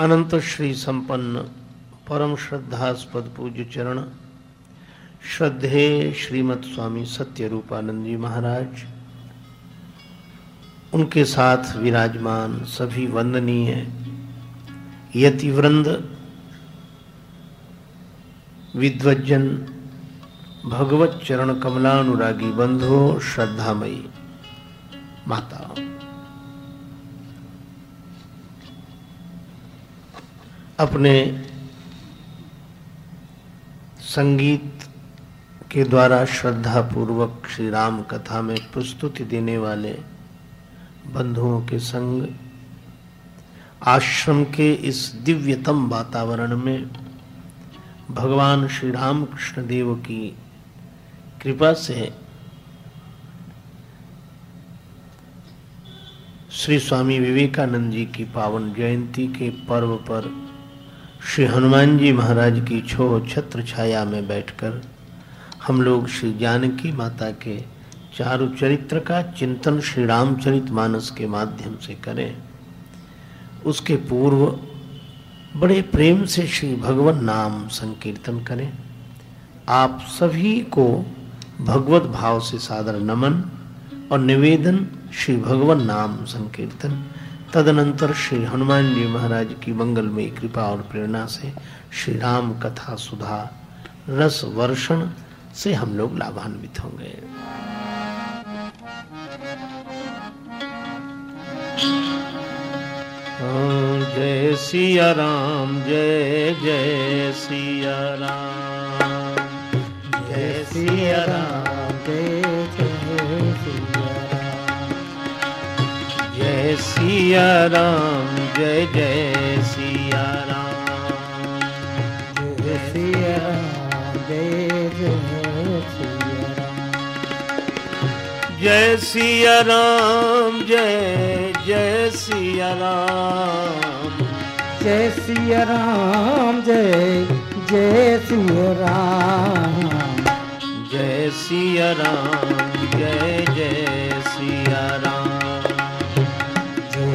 अनंत श्री संपन्न परम श्रद्धास्पद पूज्य चरण। श्रद्धे श्रीमद स्वामी सत्य रूपानंद जी महाराज। उनके साथ विराजमान सभी वंदनीय, यतिवृंद विद्वजन भगवत चरण कमलानुरागी बंधो श्रद्धामयी माता अपने संगीत के द्वारा श्रद्धा पूर्वक श्री राम कथा में प्रस्तुति देने वाले बंधुओं के संग आश्रम के इस दिव्यतम वातावरण में भगवान श्री राम कृष्ण देव की कृपा से श्री स्वामी विवेकानंद जी की पावन जयंती के पर्व पर श्री हनुमान जी महाराज की छो छत्र छाया में बैठकर हम लोग श्री जानकी माता के चारु चरित्र का चिंतन श्री रामचरित मानस के माध्यम से करें। उसके पूर्व बड़े प्रेम से श्री भगवान नाम संकीर्तन करें। आप सभी को भगवत भाव से सादर नमन और निवेदन श्री भगवान नाम संकीर्तन तदनंतर श्री हनुमान जी महाराज की मंगलमय कृपा और प्रेरणा से श्री राम कथा सुधा रस वर्षण से हम लोग लाभान्वित होंगे। जय सिया राम, जय जय सिया राम। जय सिया राम। सिया राम जय जय सिया राम। जय सिया जय जय सिया राम। जय सिया राम जय जय सिया राम। जय सिया राम जय जय सिया राम। जय सिया राम जय जय सिया राम।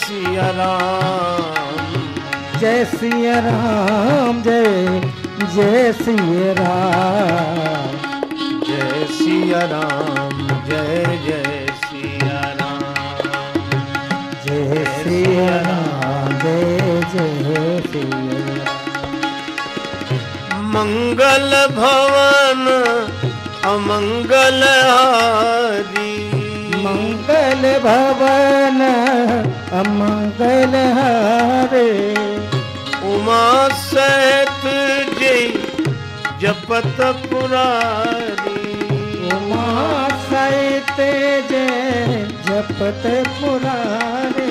सिया राम जय सिया राम जय जय सिया राम जय सिया राम जय जय सिया राम जय सिया राम जय जय सिया मंगल भवन अमंगल हारी मंगल भवन अमंगल हारे। उमा सहित जय जपत पुरारी उमा सहित जय जपत पुरारे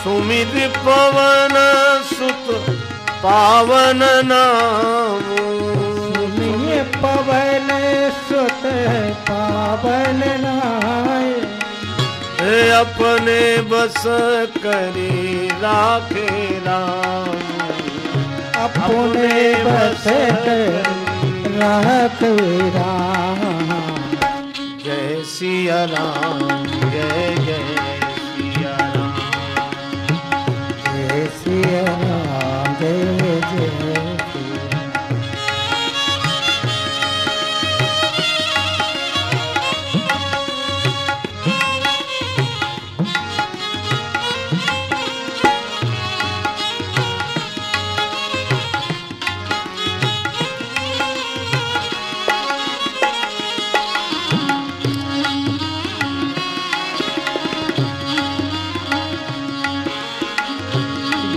सुमित पवन सुत पावन नाम। सुनिय पवन सुत पावन हे अपने बस करी राखे राम। अपने बस राख राम। जय सिया राम जय जय।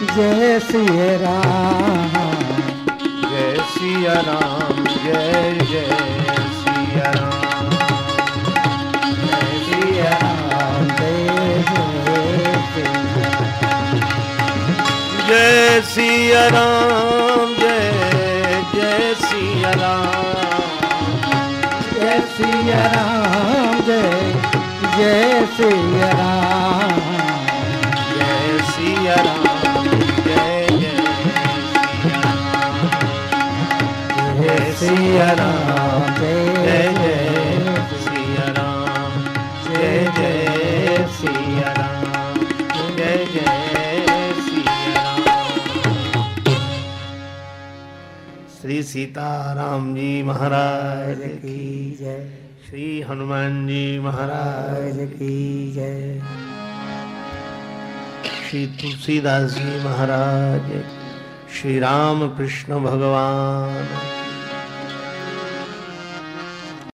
जय सिया राम। जय सिया राम जय जय सिया राम। जय सिया राम जय जय सिया राम। जय सिया राम जय जय सिया राम राम जय जय राम जय जय राम श्री सीताराम जी महाराज की जय। श्री हनुमान जी महाराज की जय। श्री तुलसीदास जी महाराज, श्री राम कृष्ण भगवान।